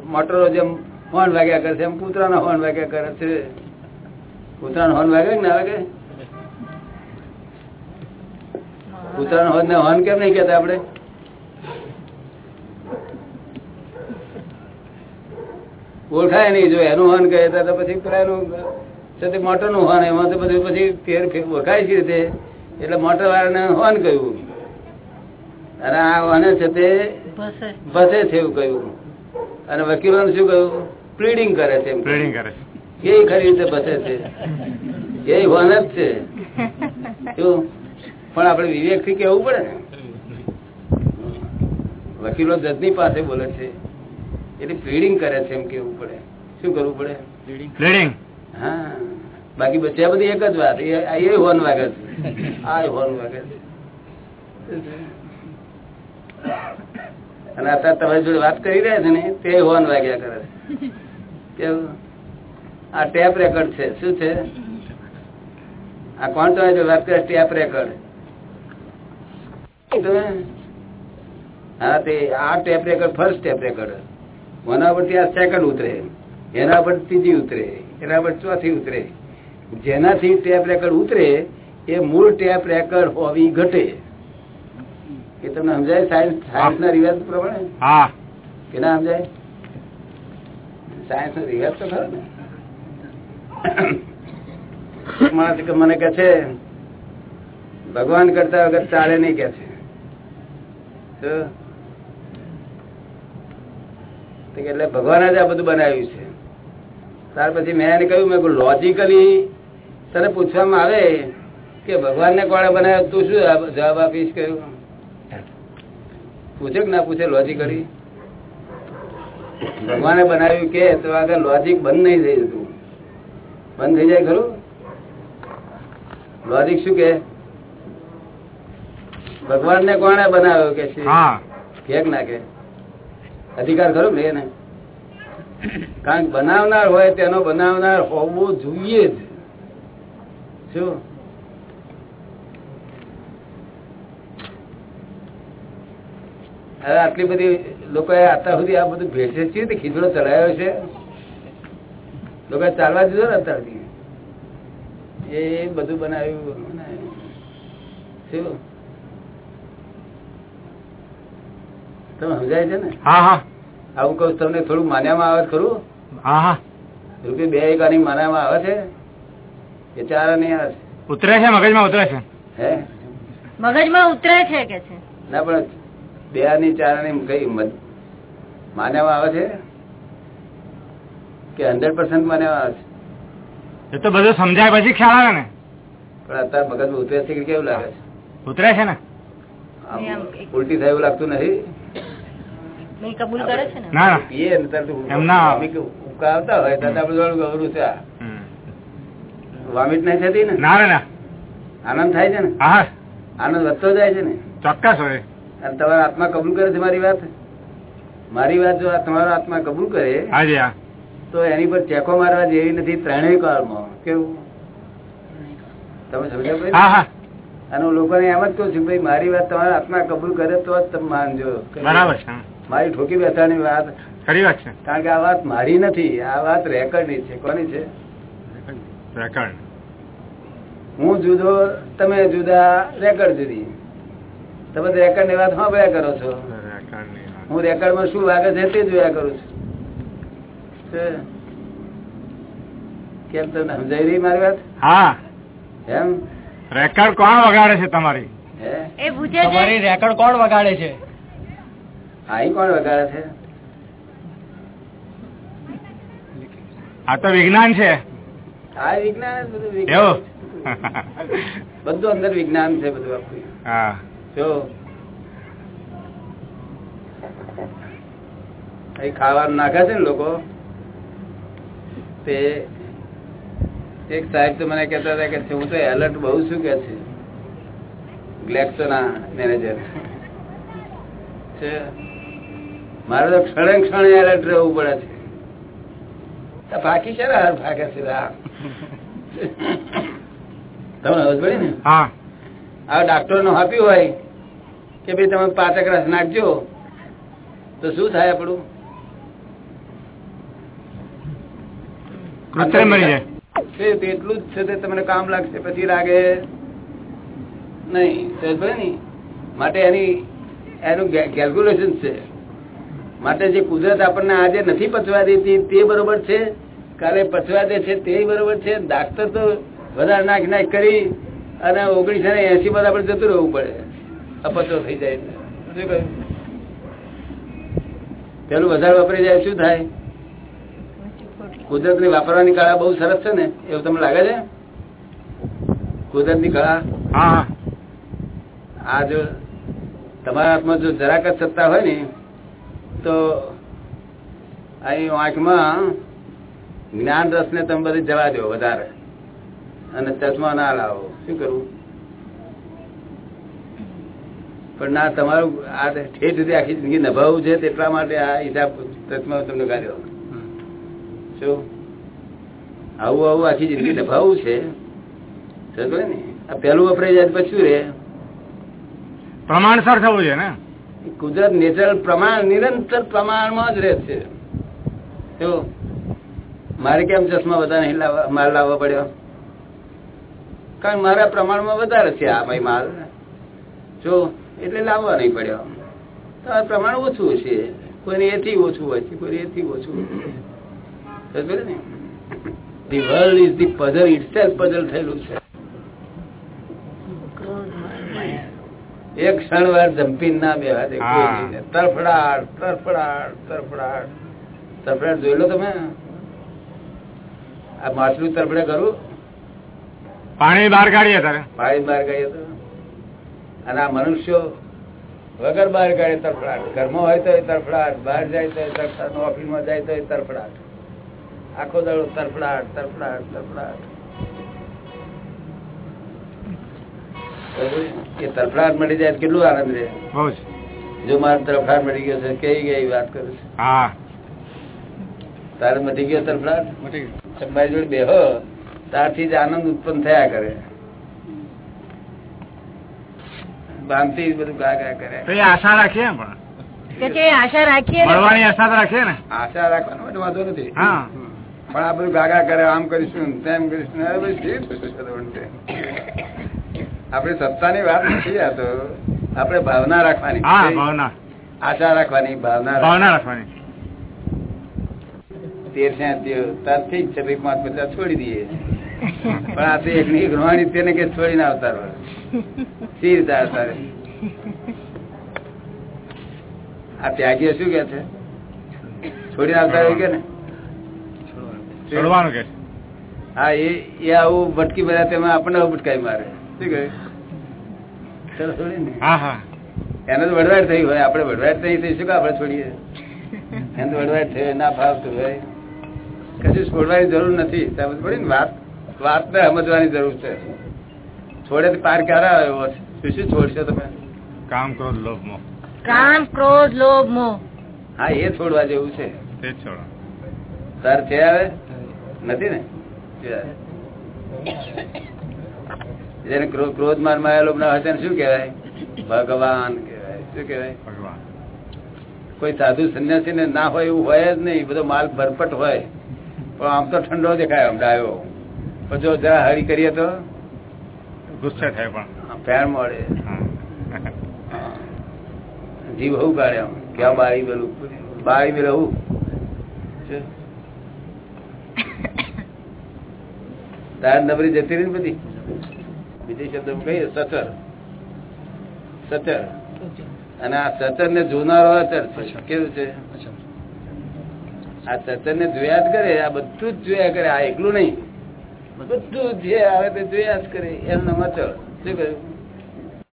મોટરો જેમ હોર્ન વાગ્યા કરે છે એમ કૂતરાના હોર્ન વાગ્યા કરે છે. કૂતરાનો હોર્ન વાગે ના વાગે? કૂતરાનો હોર્ન ને હોર્ન કેમ નહીં કેતા આપણે? ઓળખાય નહીં જો એનું હોર્ન કહે તો પછી પેલા એનું છે તે મોટરનું હોર્ન એમાં તો બધું પછી ફેર ફેર ઓળખાય છે તે એટલે મોટર વાળાને હોર્ન કહ્યું. અને આ હોને છે તે ભસે બસે છે એવું કહ્યું. અને વકીલો શું કહ્યું? પ્લીડિંગ કરે છે પ્લીડિંગ કરે છે. એ ખરી રીતે બસે છે? એ હોન જ છે? શું? પણ આપણે વિવેકથી કેવું પડે ને. વકીલો જજની પાસે બોલે છે. એટલે પ્લીડિંગ કરે છે એમ કેવું પડે. શું કરવું પડે? પ્લીડિંગ હા. બાકી બચ્યા બધી એક જ વાત. એ એ હોન વાગે છે. આ હોન વાગે છે. અને અત્યારે તમારી જોડે વાત કરી રહ્યા છે ને, તે હોન વાગ્યા કરે કેવું આ ટેપ રેકોર્ડ છે, શું છે? આ કોણ તમારી જોડે વાત કરે ટેપ રેકોર્ડ. હા, તે આ tape record first tape record. એના પરથી આ સેકન્ડ ઉતરે. એના પર ત્રીજી ઉતરે. એના પર ચોથી ઉતરે. જેનાથી ટેપ રેકર્ડ ઉતરે, એ મૂળ ટેપ રેકર્ડ હોવી ઘટે. એ તમને સમજાય? સાયન્સ સાયન્સ ના રિવાજ પ્રમાણે? હા. કે ના સમજાય? સાયન્સ નો રિવાજ તો ખરો ને. મને કે છે ભગવાન કરતા વગર ચાલે નહીં કે છે. એટલે ભગવાન જ આ બધું બનાવ્યું છે. ત્યાર પછી મેં એને કહ્યું મેં લોજિકલી તને પૂછવામાં આવે કે ભગવાનને કોણે બનાવ્યો? તું શું જવાબ આપીશ? કહ્યું. પૂછે કે ના પૂછે લોજિકલી ભગવાને બનાવ્યું કે તો આગળ લોજિક બંધ નહીં થઈ જતું. બંધ થઈ જાય ખરું? લોજિક શું કે? ભગવાનને કોને બનાવ્યો કે છે? ના કે? અધિકાર ખરો ને એને? કારણ કે બનાવનાર હોય તેનો બનાવનાર હોવો જોઈએ જ. શું? હવે આટલી બધી લોકો અત્યાર સુધી આ બધું ભેટ છે ખીચડો ચડાયો છે? લોકો ચાલવા દીધો ને અત્યારથી. એ બધું બનાવ્યું. શું? તમે સમજાય છે ને? હા હા. આવું કઉ તમને થોડું માન્યામાં આવે ખરું? હા હા. રૂપિયા બે એકાની માન્યામાં આવે છે? એ ચાર નહીં આવે ઉતરે છે મગજમાં ઉતરે છે છે. હે? મગજમાં ઉતરે છે કે છે? ના પણ બે ચારણી કઈ મત- માન્યામાં આવે છે? કે હંડ્રેડ પર્સન્ટ માન્યામાં આવે છે? એ તો બધું સમજાય પછી ખ્યાલ આવે ને. પણ અત્યારે મગજ ઉતરે છે કે કેવું લાગે છે? ઉતરે છે ને. ઉલટી થાય એવું લાગતું નથી? હોય છે. વામિટ નહીં થતી ને? ના ના ના. આનંદ થાય છે ને? આનંદ વધતો જાય છે ને? ચોક્કસ હોય. અને તમારો આત્મા કબૂલ કરે છે મારી વાત? મારી વાત જો તમારો આત્મા કબૂલ કરે તો એની પર ચેકો મારવા જેવી નથી ત્રણેય કાળમાં. કેવું? તમે હા અને લોકોને એમ જ કહું છું ભાઈ મારી વાત તમારા આત્મા કબૂલ કરે તો જ તમે માનજો. બરાબર છે મારી ઠોકી બેસાની વાત. ખરી વાત છે. કારણ કે આ વાત મારી નથી આ વાત રેકર્ડની છે. કોની છે? રેકર્ડ. હું જુદો તમે જુદા રેકર્ડ જુદી. તમે રેકર્ડની વાત સાંભળ્યા કરો છો. હું રેકર્ડમાં શું વાગે છે તે જોયા કરું છું. કેમ તમને સમજાઈ રહી મારી વાત? હા. એમ? રેકર્ડ કોણ વગાડે છે તમારી? એ પૂછે છે. તમારી રેકર્ડ કોણ વગાડે છે? આઈ કોણ વગાડે છે? આ તો વિજ્ઞાન છે. આ વિજ્ઞાન બધું વિજ્ઞાન બધું અંદર વિજ્ઞાન છે બધું આખું. હા. જો. ખાવાનું નાખે છે ને લોકો તે એક સાહેબ તો મને કહેતા હતા કે હું તો એલર્ટ બહુ શું કે છે? ગ્લેક્સો ના મેનેજર છે. મારે તો ક્ષણે ક્ષણે એલર્ટ રહેવું પડે છે. બાકી છે ને ભાગે છે. તમને સમજ પડી ને? હા. ડાક્ટરનું હોય કે ભાઈ તમે પાંચક રસ નાખજો તો શું થાય આપણું? એટલું જ છે તે તમને કામ લાગશે પછી લાગે નહીં. માટે એની એનું કેલ્ક્યુલેશન છે. માટે જે કુદરત આપણને આજે નથી પચવા દેતી તે બરોબર છે. કાલે પચવા દે છે તે બરોબર છે. ડાક્ટર તો વધારે નાખ નાખ કરી અને ઓગણીસો ને એસી માં આપણે જતું રહેવું પડે. અપચો થઈ જાય. શું કહ્યું? પેલું વધારે વાપરી જાય શું થાય? કુદરતની વાપરવાની કળા બહુ સરસ છે ને એવું તમને લાગે છે? કુદરતની કળા આ જો તમારા હાથમાં જો જરાક જ સત્તા હોય ને તો અહીં આંખમાં જ્ઞાન રસ ને તમે બધી જવા દો વધારે. અને ચશ્મા ના લાવો. શું કરવું પણ ના તમારું આ ઠેઠ સુધી આખી જિંદગી નભાવવું છે તેટલા માટે આ હિસાબ તમને કાઢ્યો શું? આવું આવું આખી જિંદગી નભાવવું છે? સમજો ને? આ પેલું વપરાય જાય પછી રે પ્રમાણસર થવું છે ને? કુદરત નેચરલ પ્રમાણ નિરંતર પ્રમાણમાં જ રહે છે. જો મારે કેમ ચશ્મા બધા નહીં લાવવા માલ લાવવા પડ્યો? કારણ મારા પ્રમાણમાં વધારે છે આ ભાઈ માલ. જો એટલે લાવવા નહીં પડ્યો. તો આ પ્રમાણ ઓછું છે. કોઈને એથી ઓછું હોય છે કોઈને એથી ઓછું હોય ને? The world is the puzzle itself puzzle થયેલું છે. એક ક્ષણ વાર જમ્પિંગ ના બેવા દે. તરફડાટ તરફડાટ તરફડાટ તરફડાટ જોઈ લો તમે? આ માછલું તરફડે કરું પાણી બહાર કાઢીએ તારે. પાણી બહાર કાઢીએ તો? અને આ મનુષ્યો વગર બહાર કાઢે તરફડાટ. ઘરમાં હોય તો તરફડાટ બહાર જાય તો તરફડાટ ઓફિસમાં જાય તો તરફડાટ. આખો દાડો તરફડાટ તરફડાટ તરફડાટ. એ તરફડાટ મળી જાય કેટલું આનંદ રહે? જો. મારો તરફડાટ મળી ગયો છે કઈ ગઈ વાત કરું છું? હા. તારે મટી ગયો તરફડાટ? મારી જોડે બેહો ત્યારથી જ આનંદ ઉત્પન્ન થયા કરે. ભ્રાંતિ બધું ગા ગા કરે. તો એ આશા રાખીએ પણ. આશા રાખીએ આશા રાખીએ ને? આશા રાખવાનો વાંધો નથી. પણ આ બધું ગાગા કરે આમ કરીશું તેમ કરીશું અરે ભાઈ શી થશે બધું છે? આપણી સત્તાની વાત નથી આ તો. આપણે ભાવના રાખવાની. આશા રાખવાની ભાવના ભાવના રાખવાની. તેર છે પાંચ પચાસ છોડી દઈએ. પણ આ તો એક ની ગ્રહણી તેને કે છોડીને આવતાર સી રીતે આ ત્યાગીઓ શું કે છે? છોડી આવતા કે ને? છોડવાનું કે હા એ આવું ભટકી બધા તેમાં આપણને ભટકાઈ મારે. શું કહ્યું? ચાલો છોડીને હા હા. એને તો વડવાટ થઈ હોય આપણે વડવાટ થઈ થઈ શું કે આપણે છોડીએ? એને તો વડવાટ થયો ના ફાવતું હોય. કશું છોડવાની જરૂર નથી. સમજ પડી ને વાત વાતને સમજવાની જરૂર છે. છોડે પાર ક્યારે આવ્યો શું શું છોડશો તમે? કામ ક્રોધ લોભ મો કામ ક્રોધ લોભ મો હા એ છોડવા જેવું છે. તે છોડો તાર છે આવે નથી ને? જેને ક્રોધ મારમાં લોભ ના હોય તેને શું કહેવાય? ભગવાન કહેવાય. શું કહેવાય? ભગવાન. કોઈ સાધુ સંન્યાસી ને ના હોય એવું હોય જ નહીં. બધો માલ ભરપટ હોય. પણ આમ તો ઠંડો દેખાય ડાયો પણ જો જરા હરી કરીએ તો? ગુસ્સે થાય પણ. ફેર મળે. જીવ હું કાઢે આમ? ક્યાં બારી પેલું બારી મેં રહું તાર નબરી જતી રહી ને બધી? બીજી શબ્દ કહીએ સચર. સચર. અને આ સચર ને જોનારો અચર છે. કેવું છે? આ સચર ને જોયા જ કરે આ બધું જ જોયા કરે આ એકલું નહીં. બધું જે આવે તે જોયા જ કરે એમ નમચળ શું કહ્યું?